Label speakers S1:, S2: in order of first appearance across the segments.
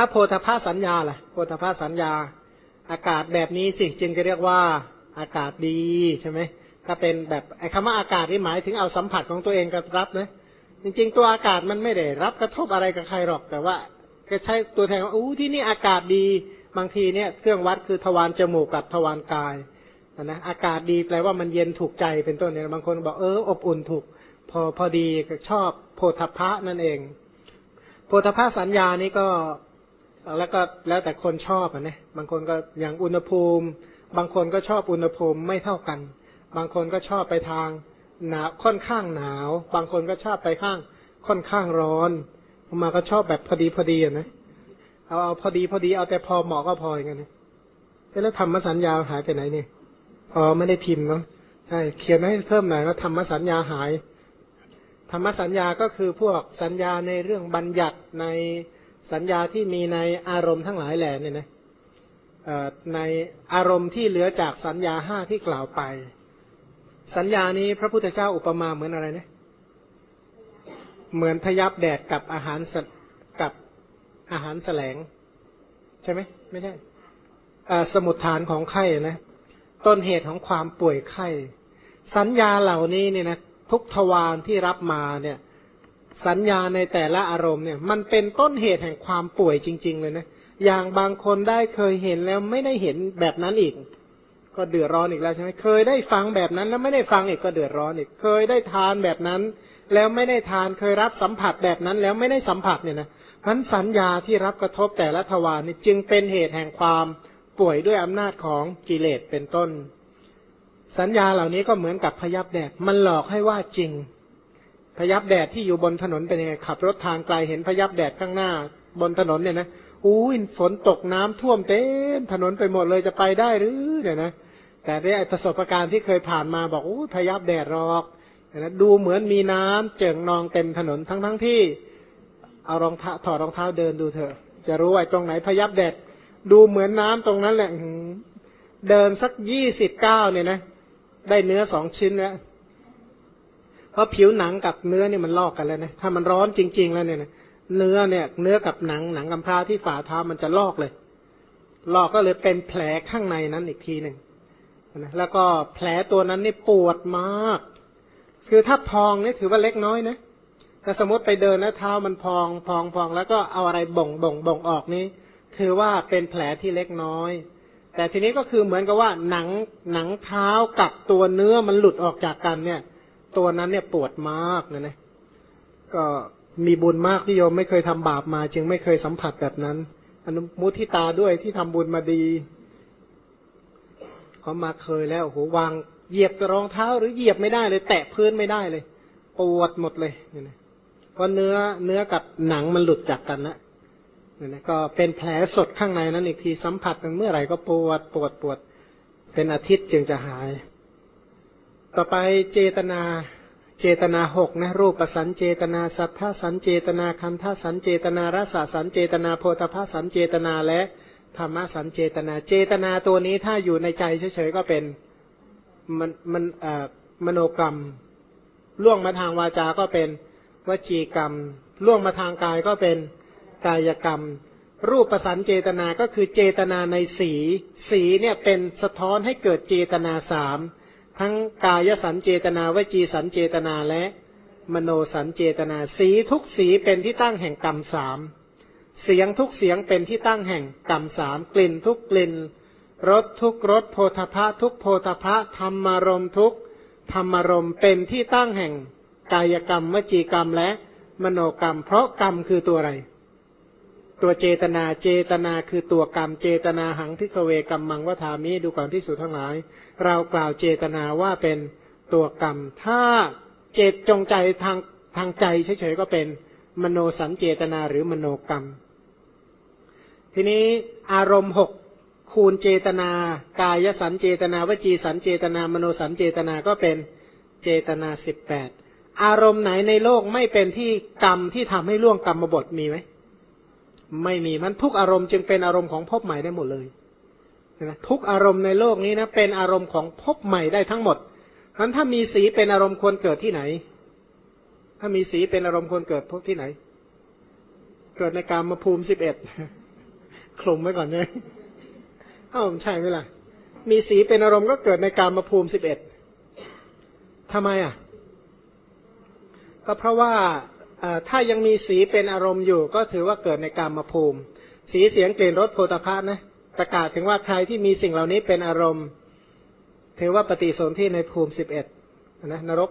S1: ถ้าโพธพาสัญญาล่ะโพธพาสัญญา อากาศแบบนี้สิจึงจะเรียกว่าอากาศดีใช่ไหมถ้าเป็นแบบไอ้คำว่าอากาศนี่หมายถึงเอาสัมผัสของตัวเองกับรับนะจริง ๆ ตัวอากาศมันไม่ได้รับกระทบอะไรกับใครหรอก แต่ว่าก็ใช้ตัวแทนว่าอู้ที่นี่อากาศดีบางทีเนี่ยเครื่องวัดคือทวารจมูกกับทวารกายนะอากาศดีแปลว่ามันเย็นถูกใจเป็นต้นเนี่ยบางคนบอกเอออบอุ่นถูก พอพอดีชอบโพธพะนั่นเอง โพธพะสัญญานี่ก็ แล้วก็แล้วแต่คนชอบอะนะบางคนก็อย่างอุณหภูมิ บางคนก็ชอบอุณหภูมิไม่เท่ากัน บางคนก็ชอบไปทางหนาวค่อนข้างหนาว บางคนก็ชอบไปข้างค่อนข้างร้อนมาก็ชอบแบบพอดีพอดีอะนะเอาเอาพอดีพอดีเอาแต่พอเหมาะก็พออย่างเงี้ยแล้วธรรมสัญญาหายไปไหนเนี่ยอ๋อไม่ได้พิมพ์เนาะใช่เขียนให้เพิ่มหน่อยว่าธรรมสัญญาหายธรรมสัญญาก็คือพวกสัญญาในเรื่องบัญญัติใน สัญญาที่มีในอารมณ์ทั้งหลายแหล่เนี่ยนะในอารมณ์ที่เหลือจากสัญญาห้าที่กล่าวไป สัญญานี้พระพุทธเจ้าอุปมาเหมือนอะไรเนี่ยเหมือนพยับแดดกับอาหารกับอาหารแสลง ใช่ไหมไม่ใช่สมุดฐานของไข้นะต้นเหตุของความป่วยไข้ สัญญาเหล่านี้เนี่ยนะทุกทวารที่รับมาเนี่ย สัญญาในแต่ละอารมณ์เนี่ยมันเป็นต้นเหตุแห่งความป่วยจริง ๆ เลยนะ อย่างบางคนได้เคยเห็นแล้วไม่ได้เห็นแบบนั้นอีก ก็เดือดร้อนอีกแล้วใช่ไหมเคยได้ฟังแบบนั้นแล้วไม่ได้ฟังอีกก็เดือดร้อนอีก เคยได้ทานแบบนั้น แล้วไม่ได้ทานเคยรับสัมผัสแบบนั้น แล้วไม่ได้สัมผัสเนี่ยนะพันสัญญาที่รับกระทบแต่ละทวารนี่จึงเป็นเหตุแห่งความป่วยด้วยอำนาจของกิเลสเป็นต้น สัญญาเหล่านี้ก็เหมือนกับพยับแดดมันหลอกให้ว่าจริง พยับแดดที่อยู่บนถนนเป็นยังไงขับรถทางไกลเห็นพยับแดดข้างหน้า บนถนนเนี่ยนะอู้ฝนตกน้ำท่วมเต็มถนนไปหมดเลยจะไปได้หรือเนี่ยนะแต่ได้ประสบการณ์ที่เคยผ่านมาบอกอู้พยับแดดรอกนะดูเหมือนมีน้ำเจิ่งนองเต็มถนนทั้งทั้งที่เอารองเท้าถอดรองเท้าเดินดูเถอะ จะรู้ว่าตรงไหนพยับแดดดูเหมือนน้ำตรงนั้นแหละเดินสักยี่สิบเก้าเนี่ยนะ ได้เนื้อสองชิ้นแล้ว ราะผิวหนังกับเนื้อเนี่ยมันลอกกันแล้วนะถ้ามันร้อนจริง ๆ แล้วเนี่ยเนื้อเนี่ย เนื้อกับหนังหนังกำพร้าที่ฝ่าเท้ามันจะลอกเลย ลอกก็เลยเป็นแผลข้างในนั้นอีกทีหนึ่งนะแล้วก็แผลตัวนั้นนี่ปวดมาก คือถ้าพองนี่ถือว่าเล็กน้อยนะถ้าสมมติไปเดินแล้วเท้ามันพองพองพองแล้วก็เอาอะไรบ่งบ่งบ่งออกนี้ถือว่าเป็นแผลที่เล็กน้อย แต่ทีนี้ก็คือเหมือนกับว่าหนังหนังเท้ากับตัวเนื้อมันหลุดออกจากกันเนี่ย ตัวนั้นเนี่ยปวดมากเลยนะก็มีบุญมากที่โยมไม่เคยทำบาปมา จึงไม่เคยสัมผัสแบบนั้น อนุมุทิตาด้วยที่ทำบุญมาดีเขามาเคยแล้วโหวางเหยียบรองเท้า หรือเหยียบไม่ได้เลย แตะพื้นไม่ได้เลยปวดหมดเลยเนี่ยนะเพราะเนื้อเนื้อกับหนังมันหลุดจากกันนะเนี่ยนะก็เป็นแผลสดข้างในนั้นอีกทีสัมผัสกันเมื่อไหร่ก็ปวดปวดปวด เป็นอาทิตย์จึงจะหาย ต่อไปเจตนาเจตนาหกนะรูปสันเจตนาสัทธสันเจตนาคันธสันเจตนารสสันเจตนาโพธพสันเจตนาและธรรมสันเจตนา เจตนาตัวนี้ถ้าอยู่ในใจเฉยๆก็เป็นมันมันเอ่อมโนกรรม ล่วงมาทางวาจาก็เป็นวจีกรรม ล่วงมาทางกายก็เป็นกายกรรม รูปประสันเจตนาก็คือเจตนาในสี สีเนี่ยเป็นสะท้อนให้เกิดเจตนาสาม ทั้งกายสันเจตนาวจีสันเจตนาและมโนสันเจตนา สีทุกสีเป็นที่ตั้งแห่งกรรมสามเสียงทุกเสียงเป็นที่ตั้งแห่งกรรมสามกลิ่นทุกกลิ่นรสทุกรสโพธพะทุกโพธพะธรรมารมทุกธรรมารมเป็นที่ตั้งแห่งกายกรรมวจีกรรมและมโนกรรม เพราะกรรมคือตัวอะไร ตัวเจตนาเจตนาคือตัวกรรมเจตนาหังทิเวกรรมมังวทามิดูก่อนที่สุดทั้งหลาย เรากล่าวเจตนาว่าเป็นตัวกรรม ถ้าเจตจงใจทางทางใจเฉยๆก็เป็นมโนสัญเจตนาหรือมโนกรรม ทีนี้อารมณ์หกคูณเจตนา กายสันเจตนาวจีสันเจตนามโนสันเจตนาก็เป็นเจตนาสิบแปดอารมณ์ไหนในโลกไม่เป็นที่กรรมที่ทำให้ล่วงกรรมบทมีไหม ไม่มีมันทุกอารมณ์จึงเป็นอารมณ์ของพบใหม่ได้หมดเลยนะทุกอารมณ์ในโลกนี้นะเป็นอารมณ์ของพบใหม่ได้ทั้งหมดนั้นถ้ามีสีเป็นอารมณ์ควรเกิดที่ไหน ถ้ามีสีเป็นอารมณ์ควรเกิดพบที่ไหน เกิดในกามาภูมิสิบเอ็ดคลุมไว้ก่อนเลยเอ้าใช่ไหมล่ะ มีสีเป็นอารมณ์ก็เกิดในกามภูมิสิบเอ็ดทำไมอะ ก็เพราะว่า ถ้ายังมีสีเป็นอารมณ์อยู่ ก็ถือว่าเกิดในกามภูมิ สีเสียงกลิ่นรสโพธาภานะประกาศถึงว่าใครที่มีสิ่งเหล่านี้เป็นอารมณ์ ถือว่าปฏิสนธิในภูมิสิบเอ็ดนะนรก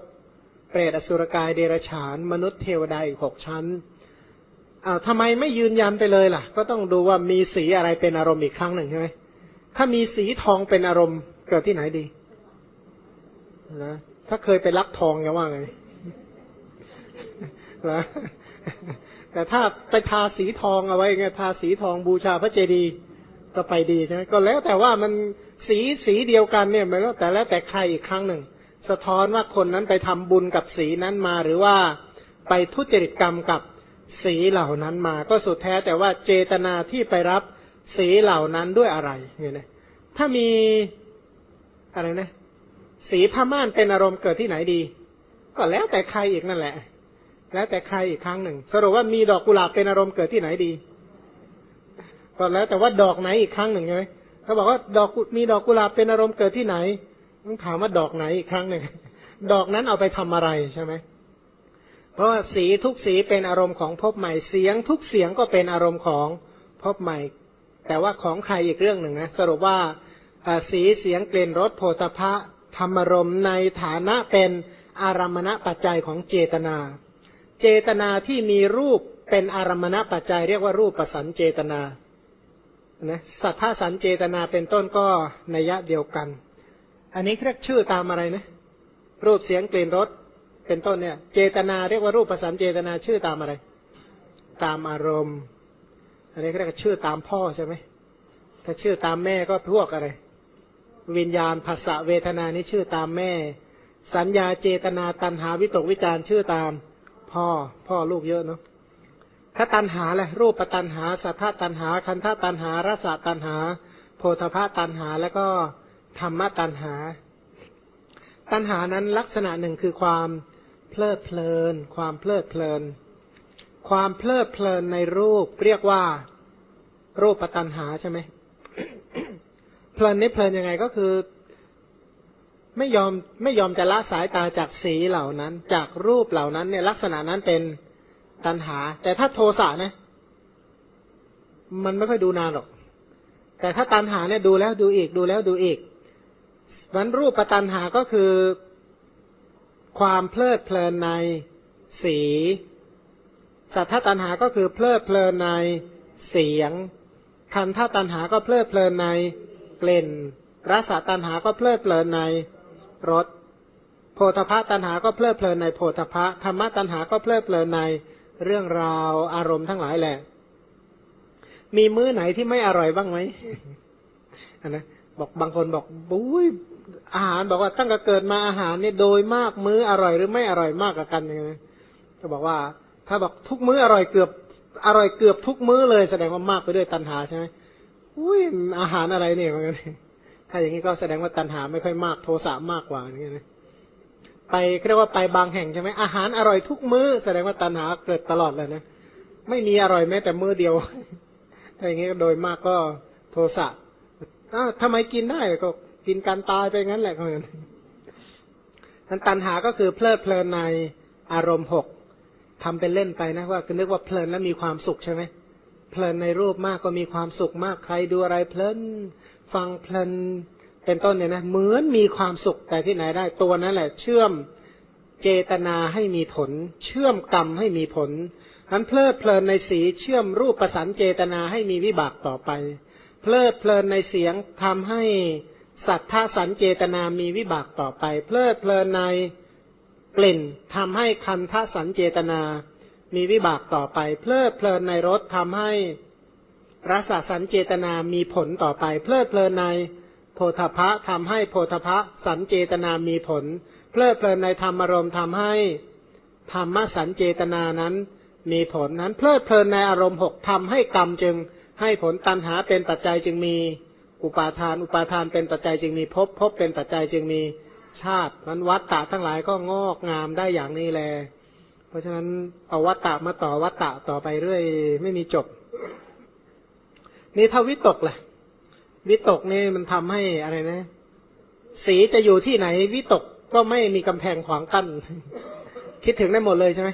S1: เปรตอสุรกายเดรัจฉาน มนุษย์เทวดาอีกหกชั้นอ้าวทำไมไม่ยืนยันไปเลยล่ะ ก็ต้องดูว่ามีสีอะไรเป็นอารมณ์อีกครั้งหนึ่งใช่ไหมถ้ามีสีทองเป็นอารมณ์เกิดที่ไหนดีนะถ้าเคยไปลักทองจะว่าไง นะแต่ถ้าไปทาสีทองเอาไว้ไงทาสีทองบูชาพระเจดีย์ก็ไปดีใช่ไหมก็แล้วแต่ว่ามันสีสีเดียวกันเนี่ยมันก็แต่แล้วแต่ใครอีกครั้งหนึ่ง สะท้อนว่าคนนั้นไปทำบุญกับสีนั้นมา หรือว่าไปทุจริตกรรมกับสีเหล่านั้นมา ก็สุดแท้แต่ว่าเจตนาที่ไปรับสีเหล่านั้นด้วยอะไรเนี่ยนะถ้ามีอะไรนะ สีผ้าม่านเป็นอารมณ์เกิดที่ไหนดี ก็แล้วแต่ใครอีกนั่นแหละ แล้วแต่ใครอีกครั้งหนึ่ง สรุปว่ามีดอกกุหลาบเป็นอารมณ์เกิดที่ไหนดีก็แล้วแต่ว่าดอกไหนอีกครั้งหนึ่งใช่ไหมเขาบอกว่าดอกมีดอกกุหลาบเป็นอารมณ์เกิดที่ไหนต้องถามว่าดอกไหนอีกครั้งหนึ่งดอกนั้นเอาไปทำอะไรใช่ไหมเพราะว่าสีทุกสีเป็นอารมณ์ของพบใหม่เสียง ทุกเสียงก็เป็นอารมณ์ของพบใหม่ แต่ว่าของใครอีกเรื่องหนึ่งนะสรุปว่าสีเสียงเกลิ่นรสโพธพะธรรมรมในฐานะเป็นอารมณปัจจัยของเจตนา เจตนาที่มีรูปเป็นอารมณปัจจัยเรียกว่ารูปประสันเจตนานะสัทธาสันเจตนาเป็นต้นก็นัยะเดียวกัน อันนี้เรียกชื่อตามอะไรนะ รูปเสียงกลิ่นรสเป็นต้นเนี่ย เจตนาเรียกว่ารูปประสันเจตนาชื่อตามอะไร ตามอารมณ์ อันนี้เรียกชื่อตามพ่อใช่ไหมถ้าชื่อตามแม่ก็พวกอะไร วิญญาณภาษาเวทนานี้ชื่อตามแม่ สัญญาเจตนาตันหาวิตกวิจารชื่อตาม พ่อพ่อลูกเยอะเนาะถ้าตันหาแหละรูปตันหาสัทธาตันหา คันธตันหารสตันหา โพธพาตันหาแล้วก็ธรรมตันหา ตันหานั้นลักษณะหนึ่งคือความเพลิดเพลิน ความเพลิดเพลิน ความเพลิดเพลินในรูปเรียกว่ารูปปตันหาใช่ไหมเพลินนี่เพลินยังไงก็คือ ไม่ยอมไม่ยอมจะละสายตาจากสีเหล่านั้น จากรูปเหล่านั้นเนี่ยลักษณะนั้นเป็นตัณหา แต่ถ้าโทสะนะ มันไม่ค่อยดูนานหรอก แต่ถ้าตัณหาเนี่ยดูแล้วดูอีกดูแล้วดูอีกมันรูปประตัณหาก็คือความเพลิดเพลินในสี สัทธตัณหาก็คือเพลิดเพลินในเสียง คันธตัณหาก็เพลิดเพลินในกลิ่นรสตัณหาก็เพลิดเพลินใน รสโพธพะตัณหาก็เพลิดเพลินในโพธพะธรรมะตัณหาก็เพลิดเพลินในเรื่องราวอารมณ์ทั้งหลายแหละ มีมื้อไหนที่ไม่อร่อยบ้างไหมนนะบอกบางคนบอกบุ้ยอาหารบอกว่าตั้งแต่เกิดมาอาหารเนี่ยโดยมากมื้ออร่อยหรือไม่อร่อยมากกับกันยังไงก็บอกว่า ถ้าบอกทุกมื้ออร่อยเกือบอร่อยเกือบทุกมื้อเลยแสดงว่ามากไปด้วยตัณหาใช่ไหมอุ้ยอาหารอะไรเนี่ยมัน ถ้าอย่างนี้ก็แสดงว่าตัณหาไม่ค่อยมากโทสะมากกว่าอย่างนี้นะไปเรียกว่าไปบางแห่งใช่ไหมอาหารอร่อยทุกมื้อแสดงว่าตัณหาเกิดตลอดเลยนะไม่มีอร่อยแม้แต่มื้อเดียวถ้าอย่างนี้โดยมากก็โทสะอ้าวทำไมกินได้ก็กินการตายไปงั้นแหละเขาอย่างนั้นตัณหาก็คือเพลิดเพลินในอารมณ์หกทำเป็นเล่นไปนะว่าคือนึกว่าเพลินแล้วมีความสุขใช่ไหม เพลินในรูปมากก็มีความสุขมากใครดูอะไรเพลินฟังเพลินเป็นต้นเนี่ยนะเหมือนมีความสุขแต่ที่ไหนได้ตัวนั้นแหละ เชื่อมเจตนาให้มีผล เชื่อมกรรมให้มีผลนั้นเพลิดเพลินในสีเชื่อมรูปประสานเจตนาให้มีวิบากต่อไป เพลิดเพลินในเสียงทำให้สัทธาสันเจตนามีวิบากต่อไป เพลิดเพลินในกลิ่นทำให้คันทสันเจตนา มีวิบากต่อไป เพลิดเพลินในรสทำให้รสสันเจตนามีผลต่อไป เพลิดเพลินในโพธพะทำให้โพธพะสันเจตนามีผล เพลิดเพลินในธรรมารมณ์ทำให้ธรรมสันเจตนานั้น มีผลนั้น เพลิดเพลินในอารมณ์หกทำให้กรรมจึง ให้ผลตันหาเป็นปัจจัยจึงมี อุปาทาน อุปาทานเป็นปัจจัยจึงมีภพภพเป็นปัจจัยจึงมีชาตินั้นวัตตะทั้งหลายก็งอกงามได้อย่างนี้แล เพราะฉะนั้นเอาวัตตะมาต่อวัตตะต่อไปเรื่อย ไม่มีจบ นี่ถ้าวิตกล่ะ วิตกนี่มันทำให้อะไรนะ สีจะอยู่ที่ไหน วิตกก็ไม่มีกำแพงขวางกั้น คิดถึงได้หมดเลยใช่ไหม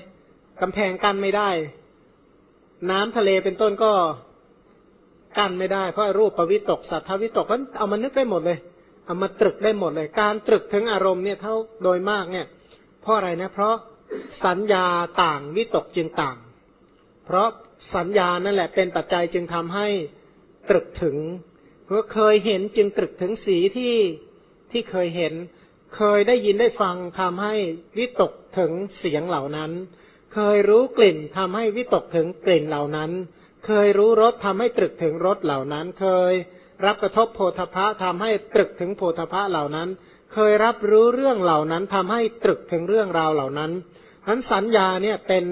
S1: กำแพงกั้นไม่ได้ น้ำทะเลเป็นต้นก็กั้นไม่ได้ เพราะรูปปวิตกสัทธวิตกมันเอามานึกได้หมดเลย เอามาตรึกได้หมดเลย การตรึกถึงอารมณ์เนี่ยเท่าโดยมากเนี่ย เพราะอะไรนะ เพราะ สัญญาต่างวิตกจึงต่าง เพราะสัญญานั่นแหละเป็นปัจจัยจึงทำให้ตรึกถึงเพราะเคยเห็นจึงตรึกถึงสีที่ที่เคยเห็น เคยได้ยินได้ฟังทำให้วิตกถึงเสียงเหล่านั้น เคยรู้กลิ่นทำให้วิตกถึงกลิ่นเหล่านั้น เคยรู้รสทำให้ตรึกถึงรสเหล่านั้น เคยรับกระทบโพธพะทำให้ตรึกถึงโพธพะเหล่านั้น เคยรับรู้เรื่องเหล่านั้นทำให้ตรึกถึงเรื่องราวเหล่านั้นนั้นสัญญาเนี่ยเป็น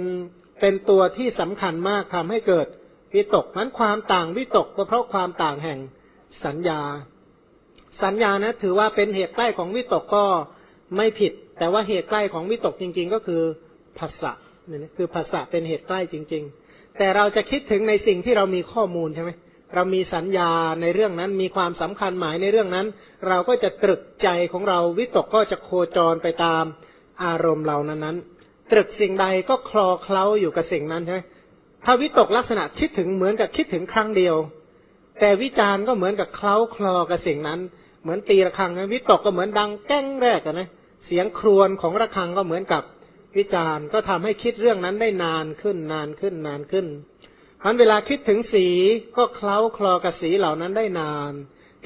S1: เป็นตัวที่สำคัญมากทำให้เกิดวิตกนั้นความต่างวิตกก็เพราะความต่างแห่งสัญญา สัญญานะถือว่าเป็นเหตุใกล้ของวิตกก็ไม่ผิด แต่ว่าเหตุใกล้ของวิตกจริง ๆ ก็คือภาษะนี่คือภาษะเป็นเหตุใกล้จริง ๆ แต่เราจะคิดถึงในสิ่งที่เรามีข้อมูลใช่ไหม เรามีสัญญาในเรื่องนั้นมีความสำคัญหมายในเรื่องนั้น เราก็จะตรึกใจของเราวิตกก็จะโคจรไปตามอารมณ์เหล่านั้นตรึกสิ่งใดก็คลอเคล้าอยู่กับสิ่งนั้นใช่ไหมถ้าวิตกลักษณะคิดถึงเหมือนกับคิดถึงครั้งเดียว แต่วิจารณ์ก็เหมือนกับเคล้าคลอกับสิ่งนั้น เหมือนตีระฆังนะวิตกก็เหมือนดังแก้งแรกนะเสียงครวญของระฆังก็เหมือนกับวิจารณ์ก็ทำให้คิดเรื่องนั้นได้นานขึ้นนานขึ้นนานขึ้นพัน มันเวลาคิดถึงสีก็เคล้าคลอกับสีเหล่านั้นได้นาน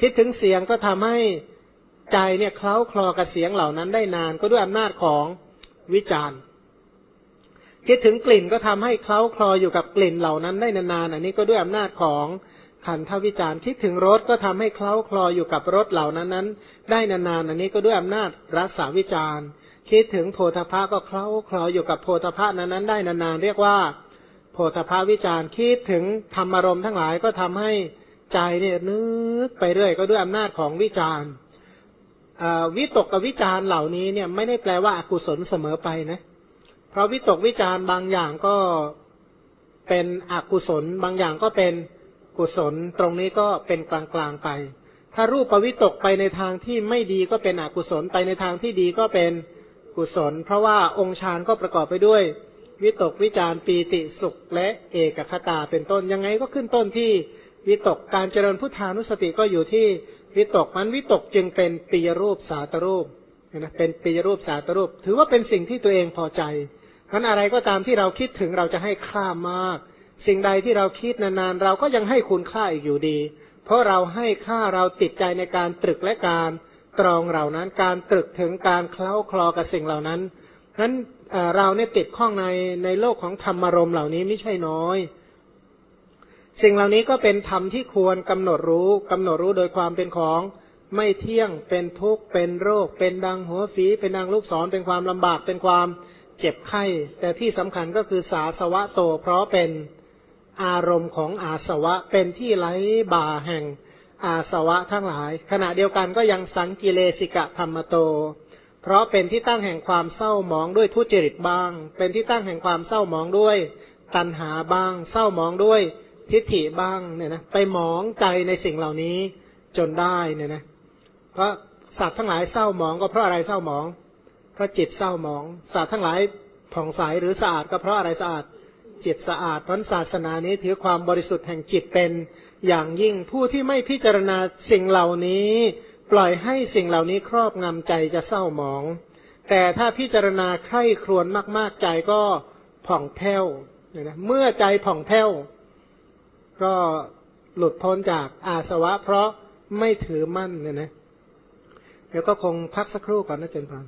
S1: คิดถึงเสียงก็ทำให้ใจเนี่ยเคล้าคลอกับเสียงเหล่านั้นได้นาน ก็ด้วยอำนาจของวิจารณ์ คิดถึงกลิ่นก็ทำให้เคล้าคลออยู่กับกลิ่นเหล่านั้นได้นานๆอันนี้ก็ด้วยอำนาจของขันธวิจารคิดถึงรสก็ทำให้เคล้าคลออยู่กับรสเหล่านั้นนั้น ได้นานๆอันนี้ก็ด้วยอำนาจรักษาวิจารคิดถึงโพธภะก็เคล้าคลออยู่กับโพธภะนั้นนั้นได้นานๆเรียกว่า โพธภาวิจารคิดถึงธรรมารมณ์ทั้งหลายก็ทำให้ใจเนี่ยนึกไปเรื่อยก็ด้วยอำนาจของวิจารวิตกกับวิจารเหล่านี้เนี่ยไม่ได้แปลว่าอากุศลเสมอไปนะเพราะวิตกวิจารบางอย่างก็เป็นอกุศล บางอย่างก็เป็นกุศลตรงนี้ก็เป็นกลางๆไป ถ้ารูปปวิตกไปในทางที่ไม่ดีก็เป็นอกุศลไปในทางที่ดีก็เป็นกุศล เพราะว่าองค์ฌานก็ประกอบไปด้วย วิตกวิจารปีติสุขและเอกคตาเป็นต้นยังไงก็ขึ้นต้นที่วิตกการเจริญพุทธานุสติก็อยู่ที่วิตกมันวิตกจึงเป็นปีรูปสาตรูปนะเป็นปีรูปสาตรูป ถือว่าเป็นสิ่งที่ตัวเองพอใจนั้นอะไรก็ตามที่เราคิดถึงเราจะให้ค่ามาก สิ่งใดที่เราคิดนานๆ เราก็ยังให้คุณค่าอีกอยู่ดี เพราะเราให้ค่าเราติดใจในการตรึกและการตรองเหล่านั้น การตรึกถึงการเคล้าคลอกับสิ่งเหล่านั้น นั้นเราเนี่ยติดข้องในในโลกของธรรมารมเหล่านี้ไม่ใช่น้อย สิ่งเหล่านี้ก็เป็นธรรมที่ควรกำหนดรู้กำหนดรู้โดยความเป็นของไม่เที่ยงเป็นทุกข์เป็นโรค เป็นดังหัวฝี เป็นดังลูกศรเป็นความลำบากเป็นความเจ็บไข้ แต่ที่สำคัญก็คือสาสวะโต เพราะเป็นอารมณ์ของอาสวะเป็นที่ไหลบ่าแห่งอาสวะทั้งหลาย ขณะเดียวกันก็ยังสังกิเลสิกะธรรมโต เพราะเป็นที่ตั้งแห่งความเศร้าหมองด้วยทุจริตบ้าง เป็นที่ตั้งแห่งความเศร้าหมองด้วยตัณหาบ้าง เศร้าหมองด้วยทิฏฐิบ้างเนี่ยนะไปหมองใจในสิ่งเหล่านี้จนได้เนี่ยนะเพราะสัตว์ทั้งหลายเศร้าหมองก็เพราะอะไรเศร้าหมอง เพราะจิตเศร้าหมอง สัตว์ทั้งหลายผ่องใสหรือสะอาดก็เพราะอะไรสะอาดจิตสะอาดเพราะศาสนานี้ถือความบริสุทธิ์แห่งจิตเป็นอย่างยิ่งผู้ที่ไม่พิจารณาสิ่งเหล่านี้ ปล่อยให้สิ่งเหล่านี้ครอบงำใจจะเศร้าหมอง แต่ถ้าพิจารณาใคร่ครวญมาก ๆ ใจก็ผ่องแผ้วนะเมื่อใจผ่องแผ้วก็หลุดพ้นจากอาสวะ เพราะไม่ถือมั่นเนี่ยนะ เดี๋ยวก็คงพักสักครู่ก่อนนะเจนพาน